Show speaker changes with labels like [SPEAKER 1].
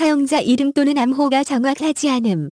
[SPEAKER 1] 사용자 이름 또는 암호가 정확하지 않음.